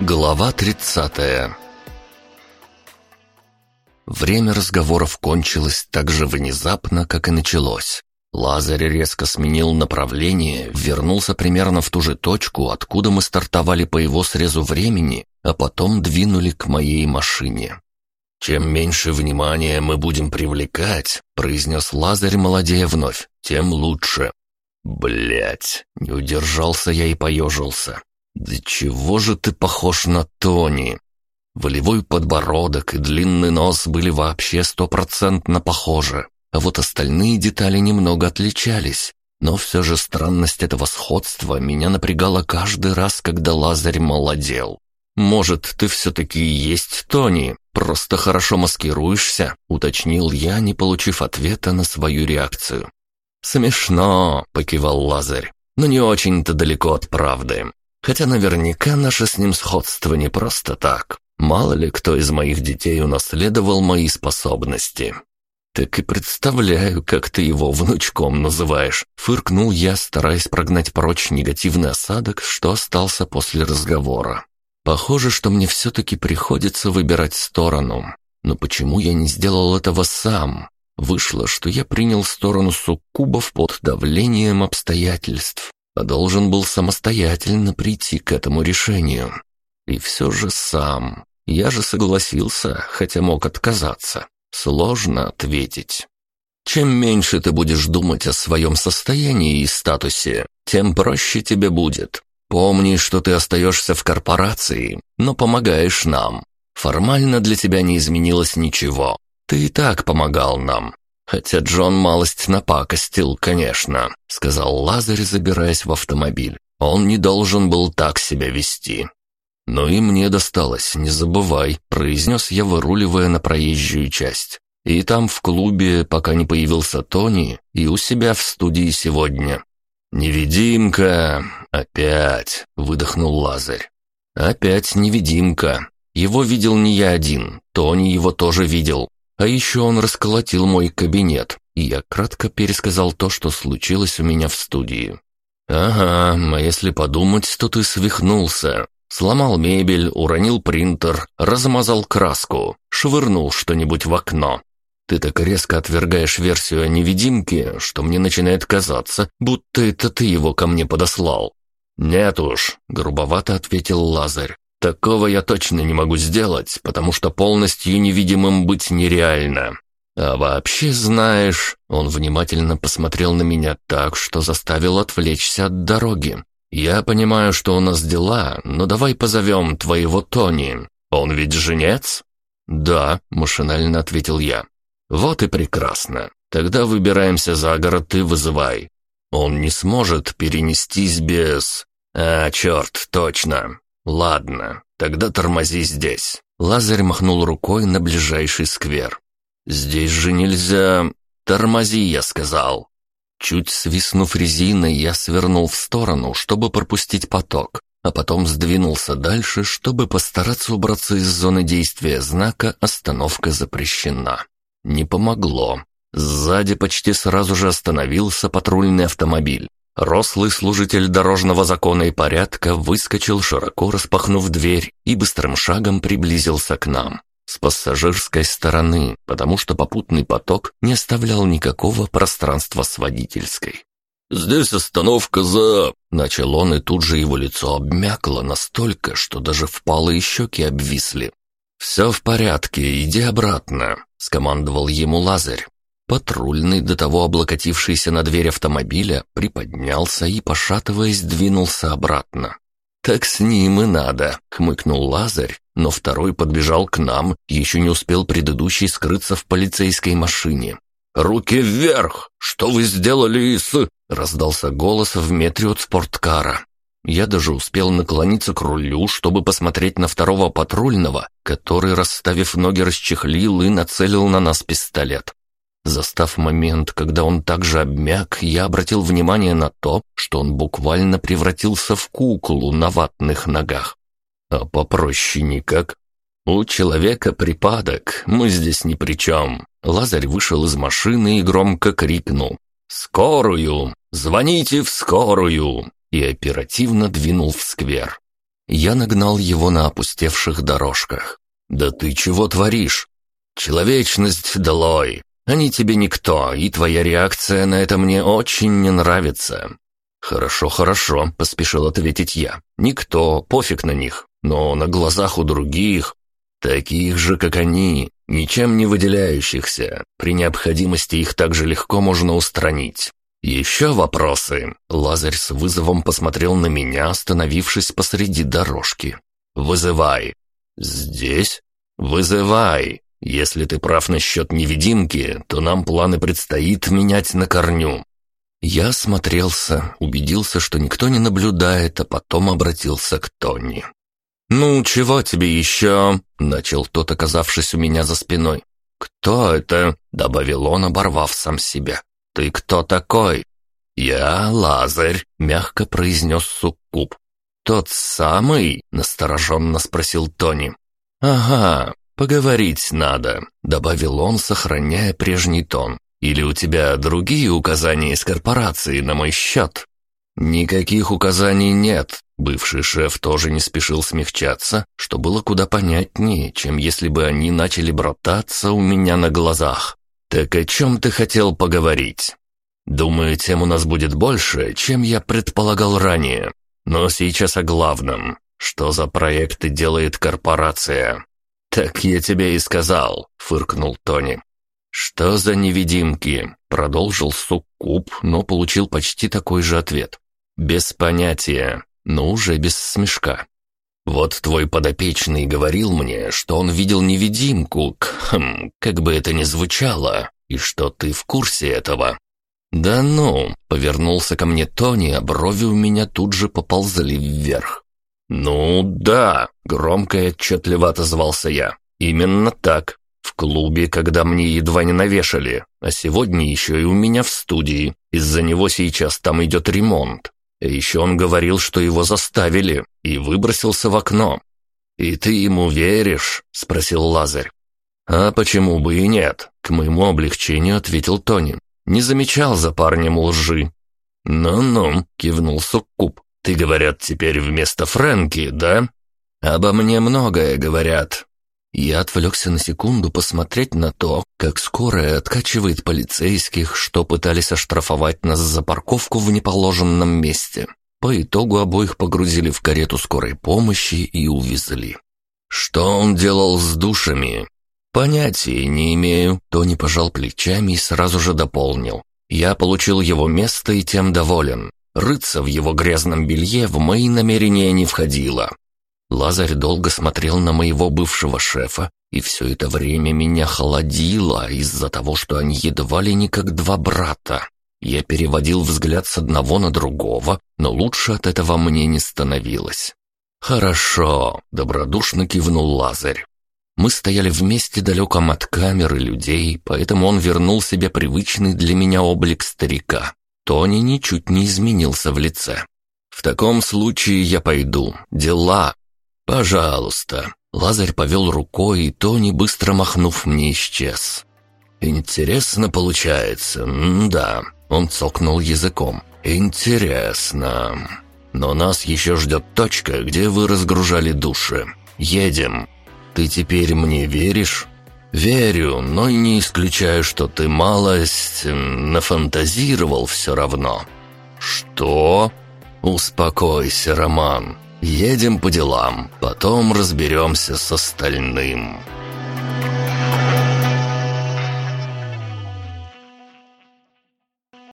Глава 30 Время разговоров кончилось так же внезапно, как и началось. Лазарь резко сменил направление, вернулся примерно в ту же точку, откуда мы стартовали по его срезу времени, а потом двинули к моей машине. «Чем меньше внимания мы будем привлекать», — произнес Лазарь, молодея вновь, — «тем лучше». Блять, не удержался я и поежился. «Да чего же ты похож на Тони?» Волевой подбородок и длинный нос были вообще стопроцентно похожи, а вот остальные детали немного отличались. Но все же странность этого сходства меня напрягала каждый раз, когда Лазарь молодел. «Может, ты все-таки и есть Тони, просто хорошо маскируешься?» — уточнил я, не получив ответа на свою реакцию. «Смешно», — покивал Лазарь, — «но не очень-то далеко от правды. Хотя наверняка наше с ним сходство не просто так. Мало ли кто из моих детей унаследовал мои способности». «Так и представляю, как ты его внучком называешь», — фыркнул я, стараясь прогнать прочь негативный осадок, что остался после разговора. «Похоже, что мне все-таки приходится выбирать сторону. Но почему я не сделал этого сам? Вышло, что я принял сторону суккубов под давлением обстоятельств, а должен был самостоятельно прийти к этому решению. И все же сам. Я же согласился, хотя мог отказаться. Сложно ответить. Чем меньше ты будешь думать о своем состоянии и статусе, тем проще тебе будет. Помни, что ты остаешься в корпорации, но помогаешь нам. Формально для тебя не изменилось ничего. «Ты и так помогал нам. Хотя Джон малость напакостил, конечно», — сказал Лазарь, забираясь в автомобиль. «Он не должен был так себя вести». «Ну и мне досталось, не забывай», — произнес я, выруливая на проезжую часть. «И там в клубе, пока не появился Тони, и у себя в студии сегодня». «Невидимка! Опять!» — выдохнул Лазарь. «Опять невидимка. Его видел не я один, Тони его тоже видел. А еще он расколотил мой кабинет, и я кратко пересказал то, что случилось у меня в студии. «Ага, а если подумать, то ты свихнулся. Сломал мебель, уронил принтер, размазал краску, швырнул что-нибудь в окно. Ты так резко отвергаешь версию о невидимке, что мне начинает казаться, будто это ты его ко мне подослал». «Нет уж», — грубовато ответил Лазарь. Такого я точно не могу сделать, потому что полностью невидимым быть нереально. А вообще, знаешь, он внимательно посмотрел на меня так, что заставил отвлечься от дороги. Я понимаю, что у нас дела, но давай позовем твоего Тони. Он ведь женец? Да, машинально ответил я. Вот и прекрасно. Тогда выбираемся за город и вызывай. Он не сможет перенестись без... А, черт, точно. «Ладно, тогда тормози здесь». Лазарь махнул рукой на ближайший сквер. «Здесь же нельзя...» «Тормози», я сказал. Чуть свистнув резиной, я свернул в сторону, чтобы пропустить поток, а потом сдвинулся дальше, чтобы постараться убраться из зоны действия знака «Остановка запрещена». Не помогло. Сзади почти сразу же остановился патрульный автомобиль. Рослый служитель дорожного закона и порядка выскочил, широко распахнув дверь, и быстрым шагом приблизился к нам. С пассажирской стороны, потому что попутный поток не оставлял никакого пространства с водительской. «Здесь остановка за...» Начал он, и тут же его лицо обмякло настолько, что даже впалые щеки обвисли. «Все в порядке, иди обратно», — скомандовал ему Лазарь. Патрульный, до того облокотившийся на дверь автомобиля, приподнялся и, пошатываясь, двинулся обратно. «Так с ним и надо», — хмыкнул Лазарь, но второй подбежал к нам, еще не успел предыдущий скрыться в полицейской машине. «Руки вверх! Что вы сделали с...» — раздался голос в метре от спорткара. Я даже успел наклониться к рулю, чтобы посмотреть на второго патрульного, который, расставив ноги, расчехлил и нацелил на нас пистолет. Застав момент, когда он также обмяк, я обратил внимание на то, что он буквально превратился в куклу на ватных ногах. А попроще никак. У человека припадок, мы здесь ни при чем. Лазарь вышел из машины и громко крикнул «Скорую! Звоните в скорую!» и оперативно двинул в сквер. Я нагнал его на опустевших дорожках. «Да ты чего творишь? Человечность долой! Они тебе никто, и твоя реакция на это мне очень не нравится». «Хорошо, хорошо», — поспешил ответить я. «Никто, пофиг на них. Но на глазах у других, таких же, как они, ничем не выделяющихся, при необходимости их также легко можно устранить. «Еще вопросы?» Лазарь с вызовом посмотрел на меня, остановившись посреди дорожки. «Вызывай». «Здесь?» «Вызывай. Если ты прав насчет невидимки, то нам планы предстоит менять на корню». Я осмотрелся, убедился, что никто не наблюдает, а потом обратился к Тони. «Ну, чего тебе еще?» — начал тот, оказавшись у меня за спиной. «Кто это?» — добавил он, оборвав сам себя. «Ты кто такой?» «Я Лазарь», — мягко произнес Суккуб. «Тот самый?» — настороженно спросил Тони. «Ага, поговорить надо», — добавил он, сохраняя прежний тон. «Или у тебя другие указания из корпорации на мой счет?» «Никаких указаний нет», Бывший шеф тоже не спешил смягчаться, что было куда понятнее, чем если бы они начали брататься у меня на глазах. «Так о чем ты хотел поговорить?» «Думаю, тем у нас будет больше, чем я предполагал ранее. Но сейчас о главном. Что за проекты делает корпорация?» «Так я тебе и сказал», — фыркнул Тони. «Что за невидимки?» — продолжил Суккуб, но получил почти такой же ответ. «Без понятия но уже без смешка. «Вот твой подопечный говорил мне, что он видел невидимку, хм, как бы это ни звучало, и что ты в курсе этого». «Да ну!» — повернулся ко мне Тони, а брови у меня тут же поползли вверх. «Ну да!» — громко и отчетливо отозвался я. «Именно так. В клубе, когда мне едва не навешали, а сегодня еще и у меня в студии. Из-за него сейчас там идет ремонт. Еще он говорил, что его заставили, и выбросился в окно. «И ты ему веришь?» — спросил Лазарь. «А почему бы и нет?» — к моему облегчению ответил Тони. «Не замечал за парнем лжи». «Ну-ну», — кивнул Суккуб. «Ты, говорят, теперь вместо Фрэнки, да?» «Обо мне многое говорят. Я отвлекся на секунду посмотреть на то, как скорая откачивает полицейских, что пытались оштрафовать нас за парковку в неположенном месте. По итогу обоих погрузили в карету скорой помощи и увезли. Что он делал с душами? Понятия не имею. Тони пожал плечами и сразу же дополнил. Я получил его место и тем доволен. Рыться в его грязном белье в мои намерения не входило. Лазарь долго смотрел на моего бывшего шефа, и все это время меня холодило из-за того, что они едва ли не как два брата. Я переводил взгляд с одного на другого, но лучше от этого мне не становилось. «Хорошо», — добродушно кивнул Лазарь. Мы стояли вместе далеком от камеры людей, поэтому он вернул себе привычный для меня облик старика. Тони ничуть не изменился в лице. «В таком случае я пойду. Дела, «Пожалуйста». Лазарь повел рукой, и Тони, быстро махнув мне, исчез. «Интересно получается, да». Он цокнул языком. «Интересно. Но нас еще ждет точка, где вы разгружали души. Едем. Ты теперь мне веришь?» «Верю, но и не исключаю, что ты малость нафантазировал все равно». «Что?» «Успокойся, Роман. Едем по делам, потом разберемся с остальным».